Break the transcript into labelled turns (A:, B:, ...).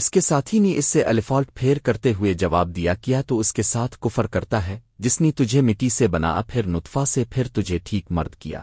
A: اس کے ساتھی نے اس سے الفالٹ پھیر کرتے ہوئے جواب دیا، کیا تو اس کے ساتھ کفر کرتا ہے؟ جس نے تجھے مٹی سے بنا، پھر نطفہ سے، پھر تجھے ٹھیک مرد کیا۔